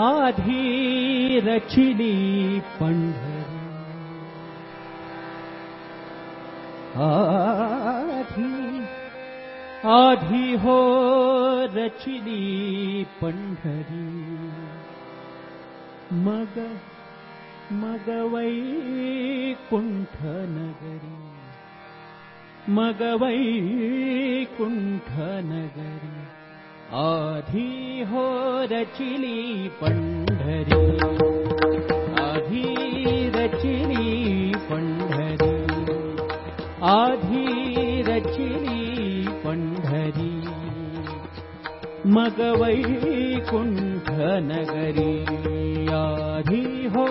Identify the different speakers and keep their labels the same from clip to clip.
Speaker 1: आधी रचिली पंढरी आधी आधी हो रचिली पंढरी। मग मग वै कुंठ नगरी आधी रचिली पंढरी आधी रचिली पंढरी मग कुंठ नगरी आधी हो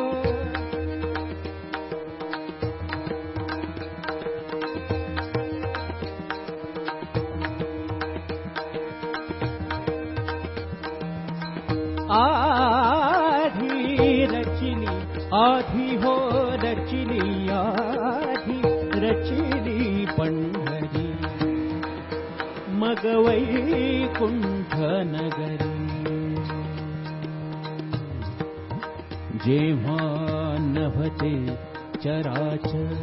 Speaker 1: मग कुंठ नगरी जेव्हा नभते चराचर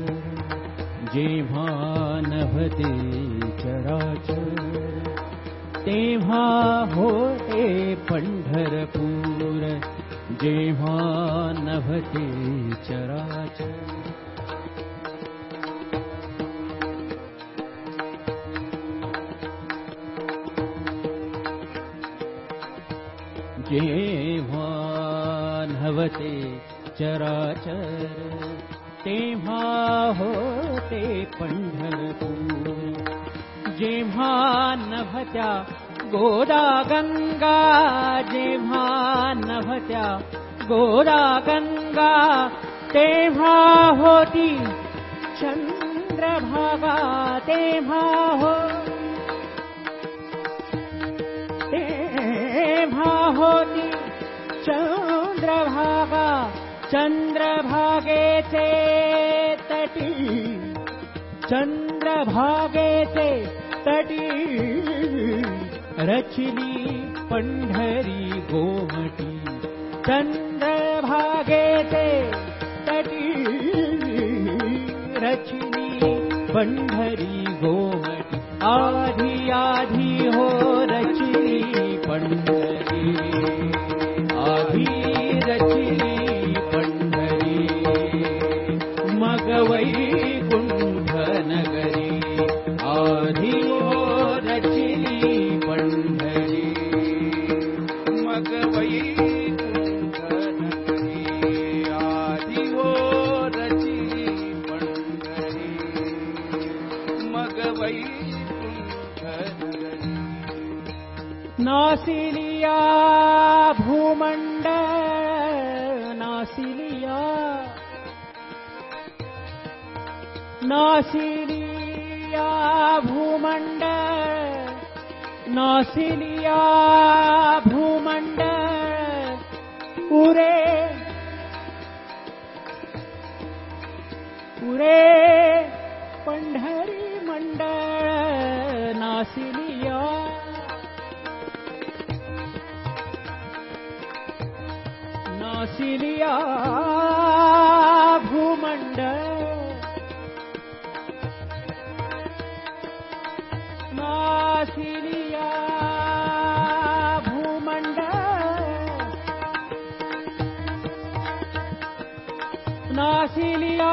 Speaker 1: तेव्हा होते पंढरपूर जेव्हा नभते चराच नभते चराचर। तेव्हा होते पंढरपूर जेव्हा नभत्या गोदा गंगा जेव्हा नभत्या गोदा गंगा तेव्हा होती चंद्रभागा तेव्हा हो तेव्हा होती चंद्रभागा चंद्रभागेचे तटी चंद्रभागेचे तटी रचिली पंढरी गोमटी चंद्रभागेते तटी रचिली पंढरी गोमटी आधी नासिलिया भूमण्ड नासिलिया। नासिलिया भूमण्ड नासिलिया भूमण्ड उरे उरे पण्ढरी मण्ड नासिलिया नासिलिया भूमण्ड नासिलिया भूमण्ड नासिलिया नासिलिया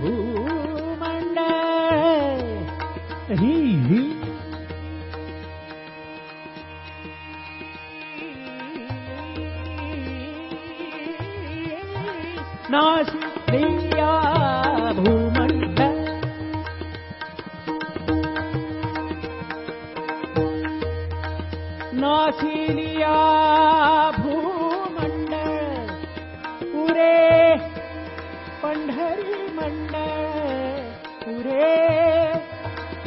Speaker 1: भूमण्ड हि पुरे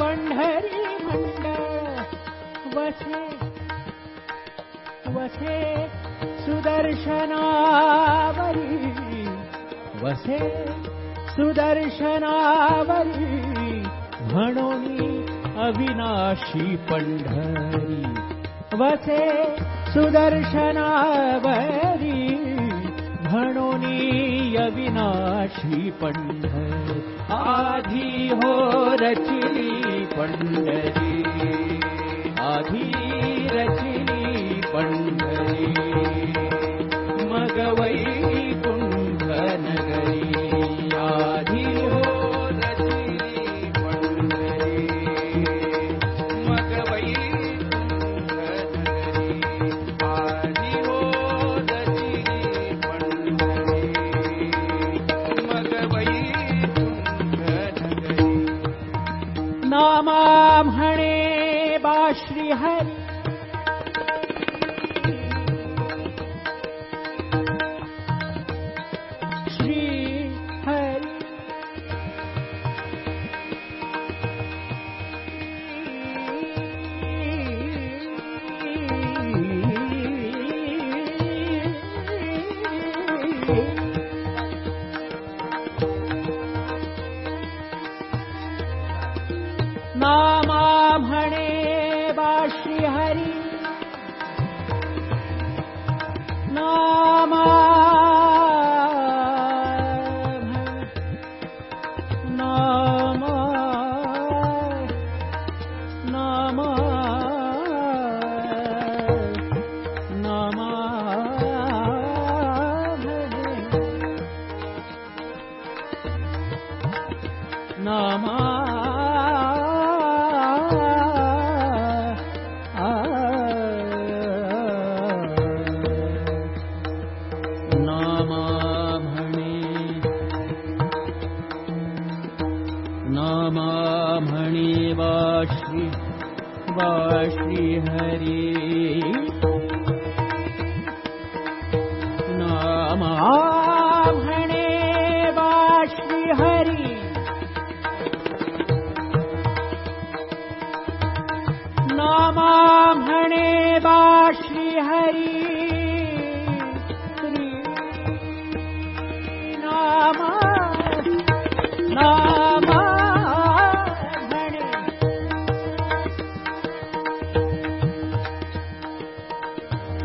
Speaker 1: पंढरी मंडळ वसे वसे सुदर्शनावरी वसे सुदर्शनावरी म्हणून अविनाशी पंढरी वसे सुदर्शनावरी म्हणून अविनाशी पंढर आधी हो रचिली पंढरी आधी रचिली पंढरी श्रीहरी। नामा। नामा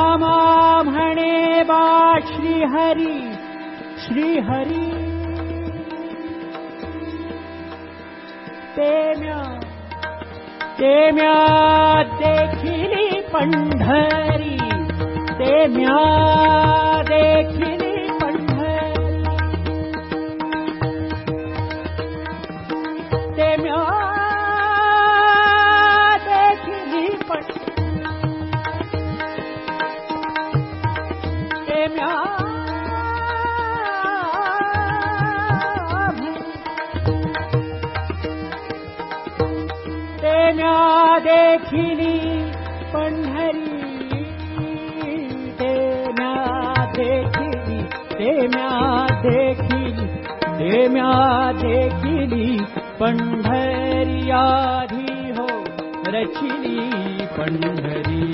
Speaker 1: नामा म्हणे बा श्री हरी श्री हरी तेम्या तेम्या देखिली पंढरी ते म्या ते म्या देखिली पंढरी आधी रचिली पंढरी।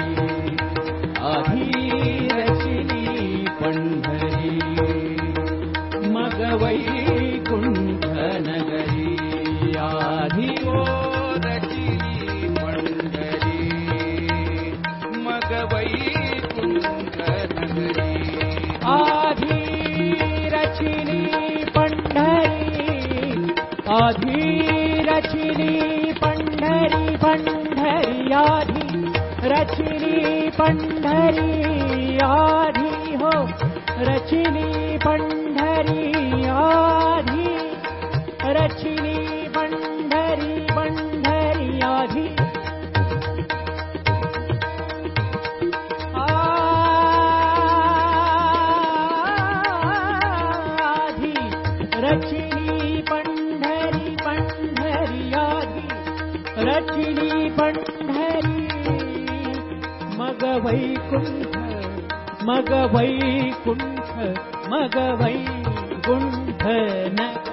Speaker 1: आधी रचिली पंढरी मग वैकुंठ नगरी आधी ओ रचिली पंढरी मग रचिली पंढरी पंढरी आधी। रचिली पंढरी मग वैकुंठ मग नगरी आधी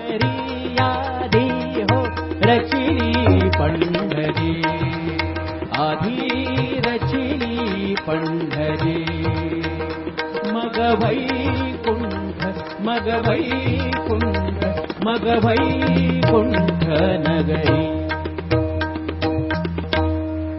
Speaker 1: हो रचिली पंढरी आधी रचिली पंढरी मग वैकुंठ मग वैकुंठ मग वैकुंठ